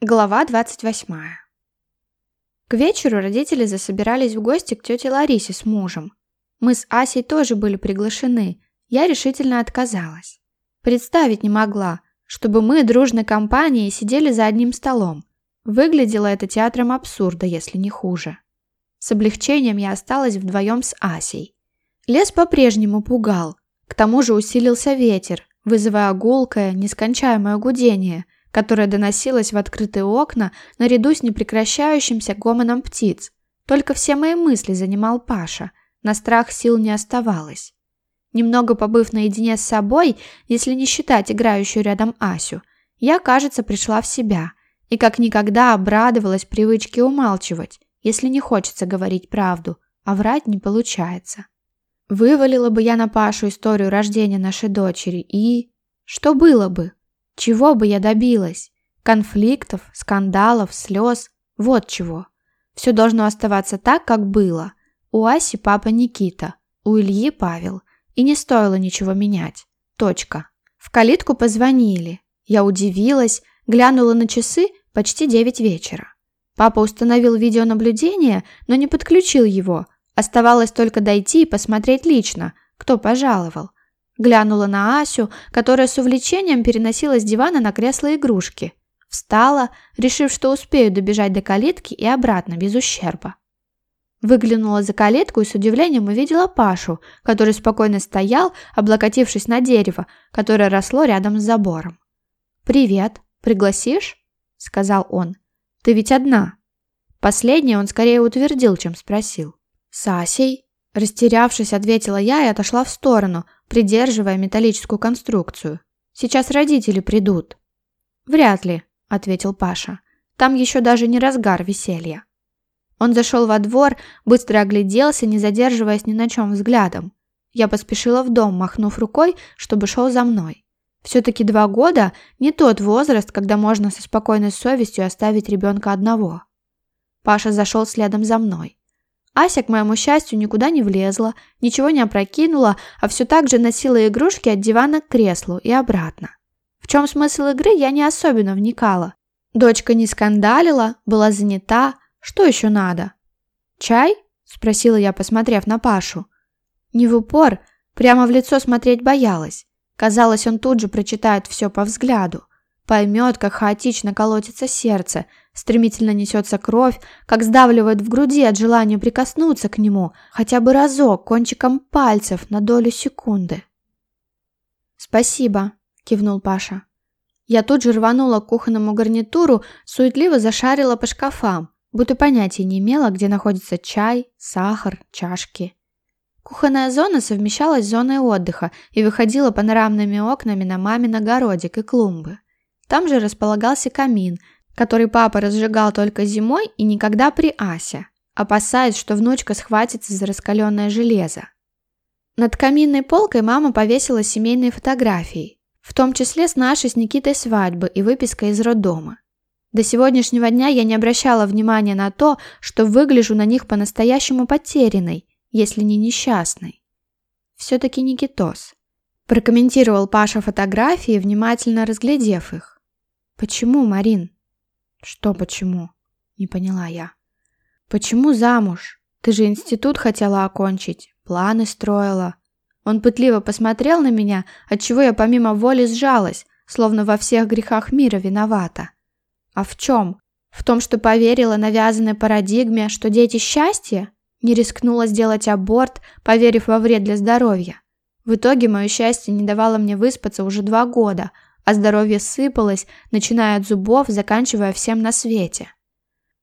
Глава 28. К вечеру родители засобирались в гости к тете Ларисе с мужем. Мы с Асей тоже были приглашены. Я решительно отказалась. Представить не могла, чтобы мы дружной компанией сидели за одним столом. Выглядело это театром абсурда, если не хуже. С облегчением я осталась вдвоем с Асей. Лес по-прежнему пугал. К тому же усилился ветер, вызывая гулкое, нескончаемое гудение – которая доносилась в открытые окна наряду с непрекращающимся гомоном птиц. Только все мои мысли занимал Паша. На страх сил не оставалось. Немного побыв наедине с собой, если не считать играющую рядом Асю, я, кажется, пришла в себя и как никогда обрадовалась привычке умалчивать, если не хочется говорить правду, а врать не получается. Вывалила бы я на Пашу историю рождения нашей дочери и... Что было бы? Чего бы я добилась? Конфликтов, скандалов, слез. Вот чего. Все должно оставаться так, как было. У Аси папа Никита, у Ильи Павел. И не стоило ничего менять. Точка. В калитку позвонили. Я удивилась, глянула на часы почти 9 вечера. Папа установил видеонаблюдение, но не подключил его. Оставалось только дойти и посмотреть лично, кто пожаловал глянула на Асю, которая с увлечением переносила с дивана на кресло игрушки. Встала, решив, что успею добежать до калитки и обратно, без ущерба. Выглянула за калитку и с удивлением увидела Пашу, который спокойно стоял, облокотившись на дерево, которое росло рядом с забором. «Привет, пригласишь?» – сказал он. «Ты ведь одна». Последнее он скорее утвердил, чем спросил. «С Асей?» Растерявшись, ответила я и отошла в сторону – придерживая металлическую конструкцию. «Сейчас родители придут». «Вряд ли», – ответил Паша. «Там еще даже не разгар веселья». Он зашел во двор, быстро огляделся, не задерживаясь ни на чем взглядом. Я поспешила в дом, махнув рукой, чтобы шел за мной. Все-таки два года – не тот возраст, когда можно со спокойной совестью оставить ребенка одного. Паша зашел следом за мной. Ася, к моему счастью, никуда не влезла, ничего не опрокинула, а все так же носила игрушки от дивана к креслу и обратно. В чем смысл игры, я не особенно вникала. Дочка не скандалила, была занята. Что еще надо? «Чай?» – спросила я, посмотрев на Пашу. Не в упор, прямо в лицо смотреть боялась. Казалось, он тут же прочитает все по взгляду. Поймет, как хаотично колотится сердце – стремительно несется кровь, как сдавливает в груди от желания прикоснуться к нему, хотя бы разок, кончиком пальцев, на долю секунды. «Спасибо», — кивнул Паша. Я тут же рванула к кухонному гарнитуру, суетливо зашарила по шкафам, будто понятия не имела, где находится чай, сахар, чашки. Кухонная зона совмещалась с зоной отдыха и выходила панорамными окнами на мамин огородик и клумбы. Там же располагался камин, который папа разжигал только зимой и никогда при Асе, опасаясь, что внучка схватится за раскаленное железо. Над каминной полкой мама повесила семейные фотографии, в том числе с нашей с Никитой свадьбы и выписка из роддома. До сегодняшнего дня я не обращала внимания на то, что выгляжу на них по-настоящему потерянной, если не несчастной. Все-таки Никитос. Прокомментировал Паша фотографии, внимательно разглядев их. «Почему, Марин?» «Что почему?» – не поняла я. «Почему замуж? Ты же институт хотела окончить, планы строила». Он пытливо посмотрел на меня, отчего я помимо воли сжалась, словно во всех грехах мира виновата. «А в чем? В том, что поверила навязанной парадигме, что дети счастье?» Не рискнула сделать аборт, поверив во вред для здоровья. В итоге мое счастье не давало мне выспаться уже два года – а здоровье сыпалось, начиная от зубов, заканчивая всем на свете.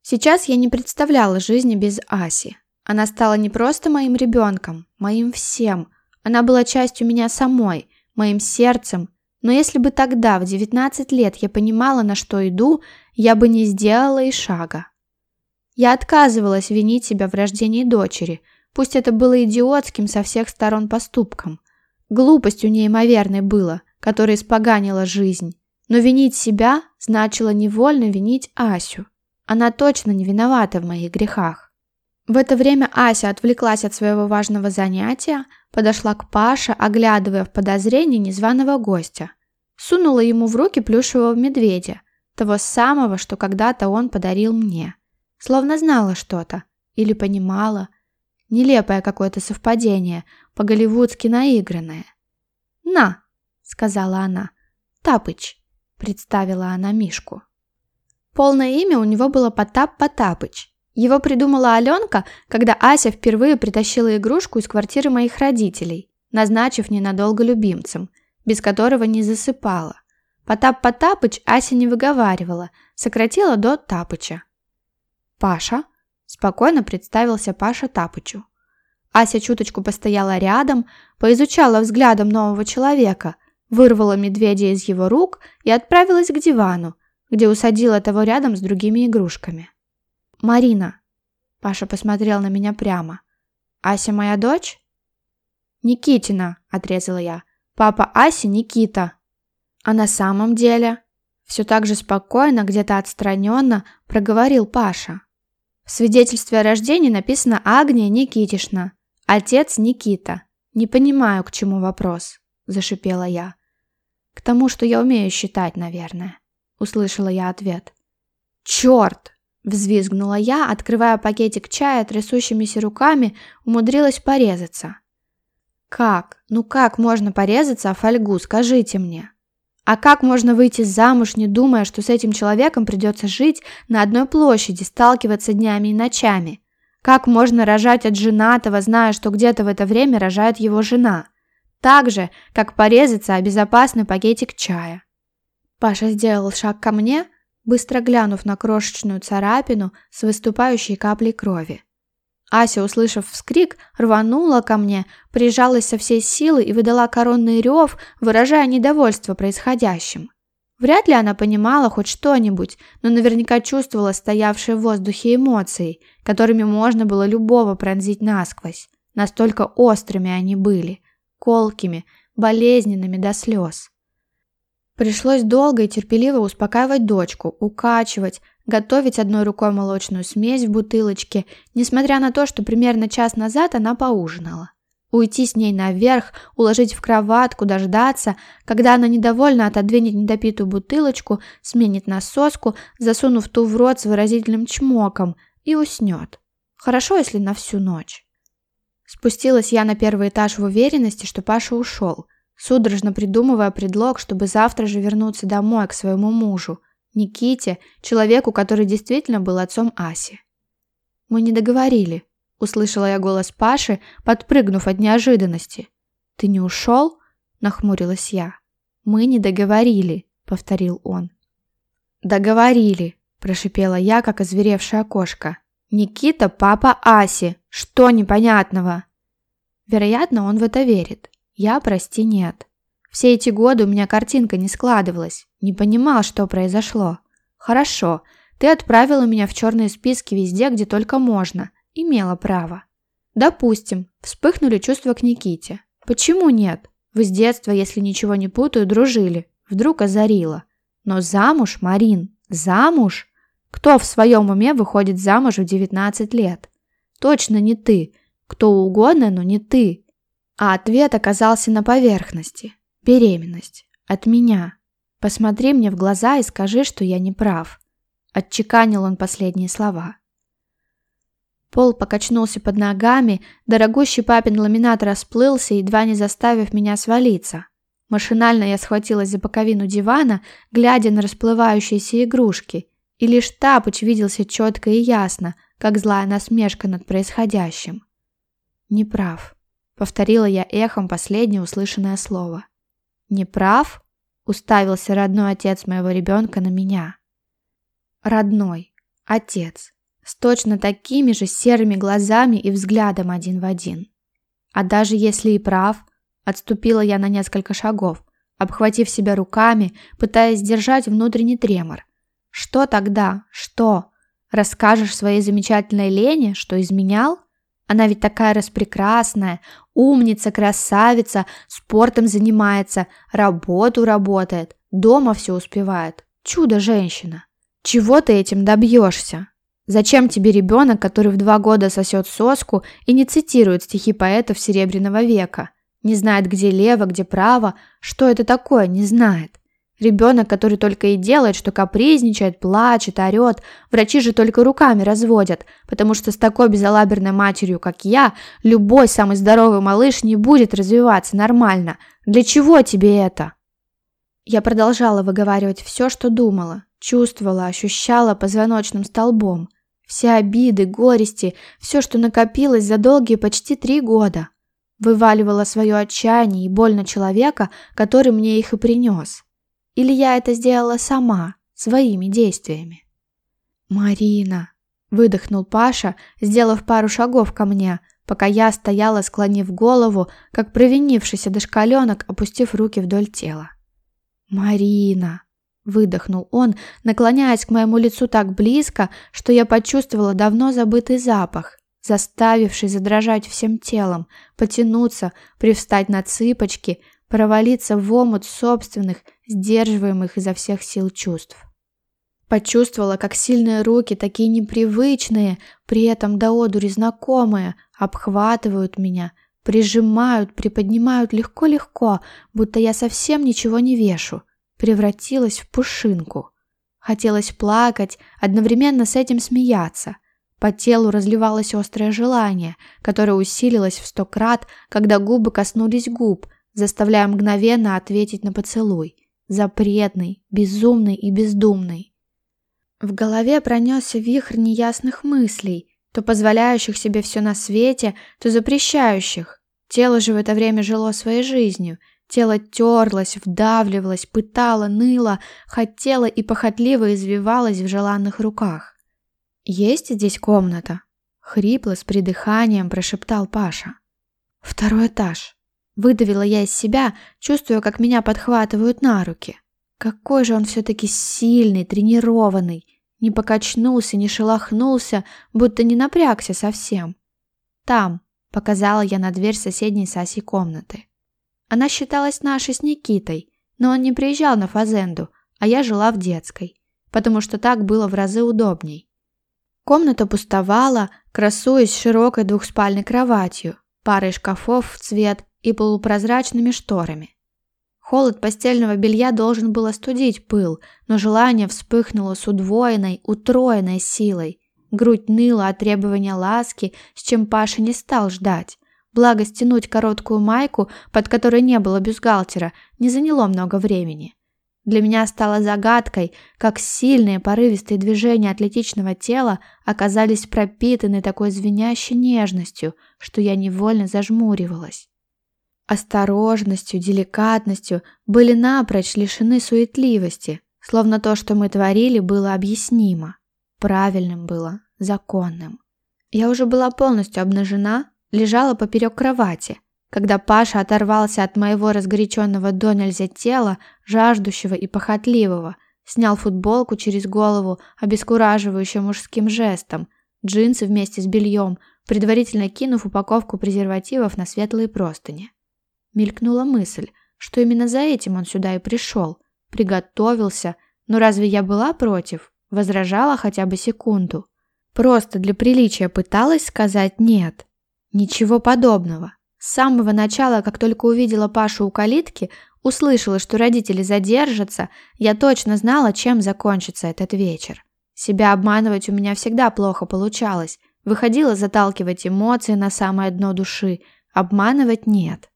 Сейчас я не представляла жизни без Аси. Она стала не просто моим ребенком, моим всем. Она была частью меня самой, моим сердцем. Но если бы тогда, в 19 лет, я понимала, на что иду, я бы не сделала и шага. Я отказывалась винить себя в рождении дочери, пусть это было идиотским со всех сторон поступком. Глупостью неимоверной было – которая испоганила жизнь. Но винить себя значило невольно винить Асю. Она точно не виновата в моих грехах. В это время Ася отвлеклась от своего важного занятия, подошла к Паше, оглядывая в подозрении незваного гостя. Сунула ему в руки плюшевого медведя, того самого, что когда-то он подарил мне. Словно знала что-то или понимала. Нелепое какое-то совпадение, по-голливудски наигранное. «На!» сказала она. «Тапыч», – представила она Мишку. Полное имя у него было Потап Потапыч. Его придумала Аленка, когда Ася впервые притащила игрушку из квартиры моих родителей, назначив ненадолго любимцем, без которого не засыпала. Потап Потапыч Ася не выговаривала, сократила до Тапыча. «Паша», – спокойно представился Паша Тапычу. Ася чуточку постояла рядом, поизучала взглядом нового человека – вырвала медведя из его рук и отправилась к дивану, где усадила того рядом с другими игрушками. «Марина!» – Паша посмотрел на меня прямо. «Ася моя дочь?» «Никитина!» – отрезала я. «Папа Аси Никита!» «А на самом деле?» Все так же спокойно, где-то отстраненно, проговорил Паша. В свидетельстве о рождении написано «Агния Никитишна», «Отец Никита». «Не понимаю, к чему вопрос», – зашипела я. К тому, что я умею считать, наверное. Услышала я ответ. Черт! Взвизгнула я, открывая пакетик чая трясущимися руками, умудрилась порезаться. «Как? Ну как можно порезаться о фольгу, скажите мне? А как можно выйти замуж, не думая, что с этим человеком придется жить на одной площади, сталкиваться днями и ночами? Как можно рожать от женатого, зная, что где-то в это время рожает его жена? так же, как порезаться о а безопасный пакетик чая. Паша сделал шаг ко мне, быстро глянув на крошечную царапину с выступающей каплей крови. Ася, услышав вскрик, рванула ко мне, прижалась со всей силы и выдала коронный рев, выражая недовольство происходящим. Вряд ли она понимала хоть что-нибудь, но наверняка чувствовала стоявшие в воздухе эмоции, которыми можно было любого пронзить насквозь. Настолько острыми они были колкими, болезненными до слез. Пришлось долго и терпеливо успокаивать дочку, укачивать, готовить одной рукой молочную смесь в бутылочке, несмотря на то, что примерно час назад она поужинала. Уйти с ней наверх, уложить в кроватку, дождаться, когда она недовольно отодвинет недопитую бутылочку, сменит насоску, засунув ту в рот с выразительным чмоком, и уснет. Хорошо, если на всю ночь. Спустилась я на первый этаж в уверенности, что Паша ушел, судорожно придумывая предлог, чтобы завтра же вернуться домой к своему мужу, Никите, человеку, который действительно был отцом Аси. «Мы не договорили», — услышала я голос Паши, подпрыгнув от неожиданности. «Ты не ушел?» — нахмурилась я. «Мы не договорили», — повторил он. «Договорили», — прошипела я, как озверевшая кошка. Никита – папа Аси. Что непонятного? Вероятно, он в это верит. Я, прости, нет. Все эти годы у меня картинка не складывалась. Не понимал, что произошло. Хорошо, ты отправила меня в черные списки везде, где только можно. Имела право. Допустим, вспыхнули чувства к Никите. Почему нет? Вы с детства, если ничего не путаю, дружили. Вдруг озарила. Но замуж, Марин, замуж? Кто в своем уме выходит замуж в 19 лет? Точно не ты. Кто угодно, но не ты. А ответ оказался на поверхности. Беременность. От меня. Посмотри мне в глаза и скажи, что я не прав. Отчеканил он последние слова. Пол покачнулся под ногами, дорогущий папин ламинат расплылся, едва не заставив меня свалиться. Машинально я схватилась за боковину дивана, глядя на расплывающиеся игрушки – и лишь Тапыч виделся четко и ясно, как злая насмешка над происходящим. Неправ, повторила я эхом последнее услышанное слово. Неправ, уставился родной отец моего ребенка на меня. «Родной. Отец. С точно такими же серыми глазами и взглядом один в один. А даже если и прав, отступила я на несколько шагов, обхватив себя руками, пытаясь сдержать внутренний тремор. Что тогда? Что? Расскажешь своей замечательной Лене, что изменял? Она ведь такая распрекрасная, умница, красавица, спортом занимается, работу работает, дома все успевает. Чудо-женщина. Чего ты этим добьешься? Зачем тебе ребенок, который в два года сосет соску и не цитирует стихи поэтов Серебряного века? Не знает, где лево, где право, что это такое, не знает. Ребенок, который только и делает, что капризничает, плачет, орет, врачи же только руками разводят, потому что с такой безалаберной матерью, как я, любой самый здоровый малыш не будет развиваться нормально. Для чего тебе это? Я продолжала выговаривать все, что думала, чувствовала, ощущала позвоночным столбом. Все обиды, горести, все, что накопилось за долгие почти три года. Вываливала свое отчаяние и боль на человека, который мне их и принес. Или я это сделала сама, своими действиями? «Марина!» – выдохнул Паша, сделав пару шагов ко мне, пока я стояла, склонив голову, как провинившийся дошкаленок, опустив руки вдоль тела. «Марина!» – выдохнул он, наклоняясь к моему лицу так близко, что я почувствовала давно забытый запах, заставивший задрожать всем телом, потянуться, привстать на цыпочки – провалиться в омут собственных, сдерживаемых изо всех сил чувств. Почувствовала, как сильные руки, такие непривычные, при этом до одури знакомые, обхватывают меня, прижимают, приподнимают легко-легко, будто я совсем ничего не вешу. Превратилась в пушинку. Хотелось плакать, одновременно с этим смеяться. По телу разливалось острое желание, которое усилилось в сто крат, когда губы коснулись губ – заставляя мгновенно ответить на поцелуй, запретный, безумный и бездумный. В голове пронесся вихрь неясных мыслей, то позволяющих себе все на свете, то запрещающих. Тело же в это время жило своей жизнью. Тело терлось, вдавливалось, пытало, ныло, хотело и похотливо извивалось в желанных руках. «Есть здесь комната?» — хрипло с придыханием прошептал Паша. «Второй этаж», Выдавила я из себя, чувствуя, как меня подхватывают на руки. Какой же он все-таки сильный, тренированный. Не покачнулся, не шелохнулся, будто не напрягся совсем. «Там», — показала я на дверь соседней Саси комнаты. Она считалась нашей с Никитой, но он не приезжал на Фазенду, а я жила в детской, потому что так было в разы удобней. Комната пустовала, красуясь широкой двухспальной кроватью, парой шкафов в цвет и полупрозрачными шторами. Холод постельного белья должен был остудить пыл, но желание вспыхнуло с удвоенной, утроенной силой. Грудь ныла от требования ласки, с чем Паша не стал ждать. Благо, стянуть короткую майку, под которой не было бюстгальтера, не заняло много времени. Для меня стало загадкой, как сильные порывистые движения атлетичного тела оказались пропитаны такой звенящей нежностью, что я невольно зажмуривалась осторожностью, деликатностью были напрочь лишены суетливости, словно то, что мы творили, было объяснимо, правильным было, законным. Я уже была полностью обнажена, лежала поперек кровати, когда Паша оторвался от моего разгоряченного до нельзя тела, жаждущего и похотливого, снял футболку через голову обескураживающим мужским жестом, джинсы вместе с бельем, предварительно кинув упаковку презервативов на светлые простыни мелькнула мысль, что именно за этим он сюда и пришел. Приготовился. Но «Ну разве я была против? Возражала хотя бы секунду. Просто для приличия пыталась сказать «нет». Ничего подобного. С самого начала, как только увидела Пашу у калитки, услышала, что родители задержатся, я точно знала, чем закончится этот вечер. Себя обманывать у меня всегда плохо получалось. Выходила заталкивать эмоции на самое дно души. Обманывать нет.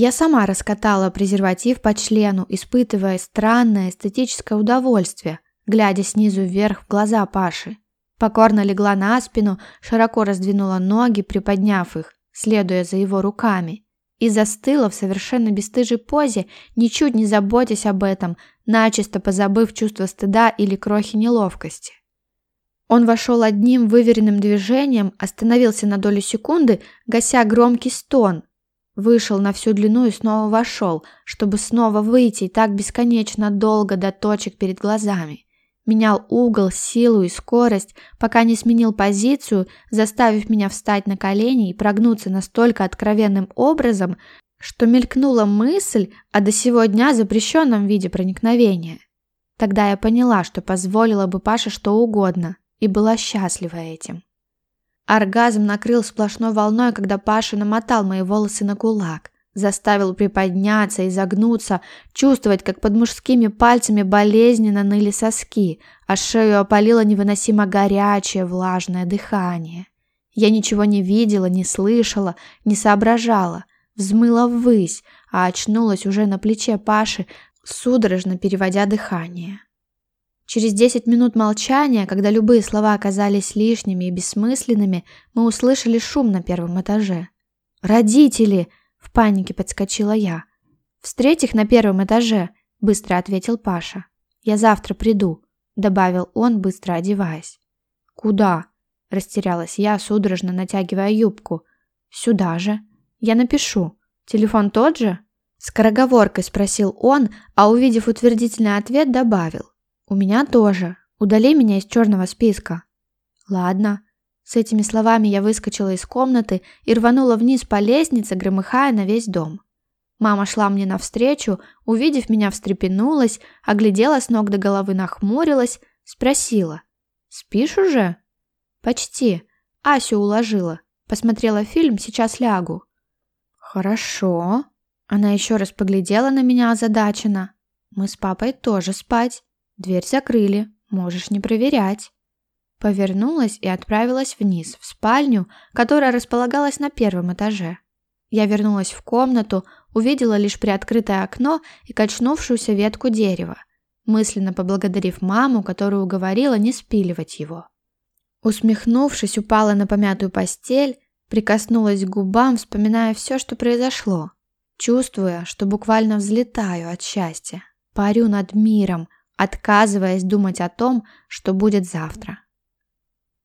Я сама раскатала презерватив по члену, испытывая странное эстетическое удовольствие, глядя снизу вверх в глаза Паши. Покорно легла на спину, широко раздвинула ноги, приподняв их, следуя за его руками, и застыла в совершенно бесстыжей позе, ничуть не заботясь об этом, начисто позабыв чувство стыда или крохи неловкости. Он вошел одним выверенным движением, остановился на долю секунды, гася громкий стон, Вышел на всю длину и снова вошел, чтобы снова выйти и так бесконечно долго до точек перед глазами. Менял угол, силу и скорость, пока не сменил позицию, заставив меня встать на колени и прогнуться настолько откровенным образом, что мелькнула мысль о до сего дня запрещенном виде проникновения. Тогда я поняла, что позволила бы Паше что угодно, и была счастлива этим. Оргазм накрыл сплошной волной, когда Паша намотал мои волосы на кулак. Заставил приподняться и загнуться, чувствовать, как под мужскими пальцами болезненно ныли соски, а шею опалило невыносимо горячее влажное дыхание. Я ничего не видела, не слышала, не соображала. Взмыла ввысь, а очнулась уже на плече Паши, судорожно переводя дыхание. Через 10 минут молчания, когда любые слова оказались лишними и бессмысленными, мы услышали шум на первом этаже. «Родители!» – в панике подскочила я. «Встреть их на первом этаже!» – быстро ответил Паша. «Я завтра приду», – добавил он, быстро одеваясь. «Куда?» – растерялась я, судорожно натягивая юбку. «Сюда же. Я напишу. Телефон тот же?» Скороговоркой спросил он, а увидев утвердительный ответ, добавил. У меня тоже. Удали меня из черного списка. Ладно. С этими словами я выскочила из комнаты и рванула вниз по лестнице, громыхая на весь дом. Мама шла мне навстречу, увидев меня, встрепенулась, оглядела с ног до головы, нахмурилась, спросила. «Спишь уже?» «Почти. Асю уложила. Посмотрела фильм, сейчас лягу». «Хорошо». Она еще раз поглядела на меня озадаченно. «Мы с папой тоже спать». Дверь закрыли, можешь не проверять. Повернулась и отправилась вниз, в спальню, которая располагалась на первом этаже. Я вернулась в комнату, увидела лишь приоткрытое окно и качнувшуюся ветку дерева, мысленно поблагодарив маму, которая уговорила не спиливать его. Усмехнувшись, упала на помятую постель, прикоснулась к губам, вспоминая все, что произошло, чувствуя, что буквально взлетаю от счастья, парю над миром, отказываясь думать о том, что будет завтра.